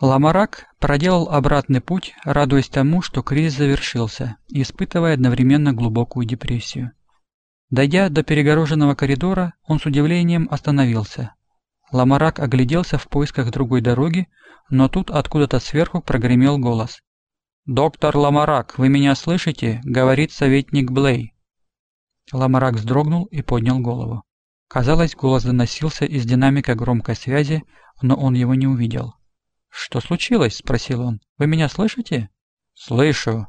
Ламарак проделал обратный путь, радуясь тому, что кризис завершился, испытывая одновременно глубокую депрессию. Дойдя до перегороженного коридора, он с удивлением остановился. Ламарак огляделся в поисках другой дороги, но тут откуда-то сверху прогремел голос. «Доктор Ламарак, вы меня слышите?» – говорит советник Блей. Ламарак вздрогнул и поднял голову. Казалось, голос доносился из динамика громкой связи, но он его не увидел. «Что случилось?» – спросил он. «Вы меня слышите?» «Слышу».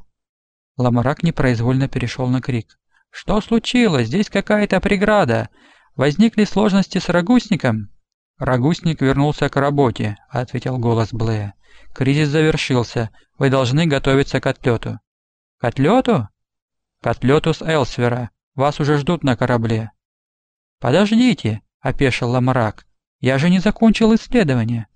Ламарак непроизвольно перешел на крик. «Что случилось? Здесь какая-то преграда. Возникли сложности с рагусником?» «Рагусник вернулся к работе», – ответил голос Блея. «Кризис завершился. Вы должны готовиться к отлету». «К отлету?» «К отлету с Элсвера. Вас уже ждут на корабле». «Подождите», – опешил Ламарак. «Я же не закончил исследование».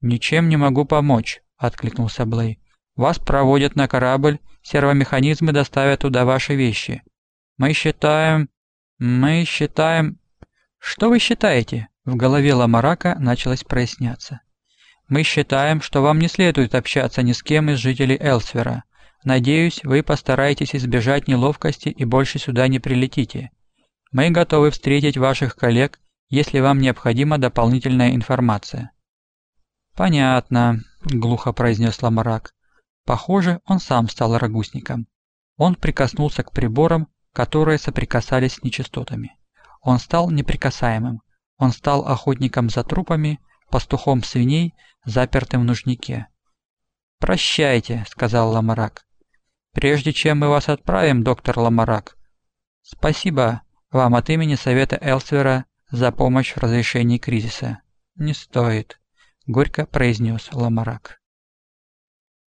«Ничем не могу помочь», – откликнулся Блей. «Вас проводят на корабль, сервомеханизмы доставят туда ваши вещи. Мы считаем... Мы считаем...» «Что вы считаете?» В голове Ламарака началось проясняться. «Мы считаем, что вам не следует общаться ни с кем из жителей Элсвера. Надеюсь, вы постараетесь избежать неловкости и больше сюда не прилетите. Мы готовы встретить ваших коллег, если вам необходима дополнительная информация». «Понятно», – глухо произнес Ламарак. Похоже, он сам стал рагусником. Он прикоснулся к приборам, которые соприкасались с нечистотами. Он стал неприкасаемым. Он стал охотником за трупами, пастухом свиней, запертым в нужнике. «Прощайте», — сказал Ламарак. «Прежде чем мы вас отправим, доктор Ламарак, спасибо вам от имени Совета Элсвера за помощь в разрешении кризиса». «Не стоит», — горько произнес Ламарак.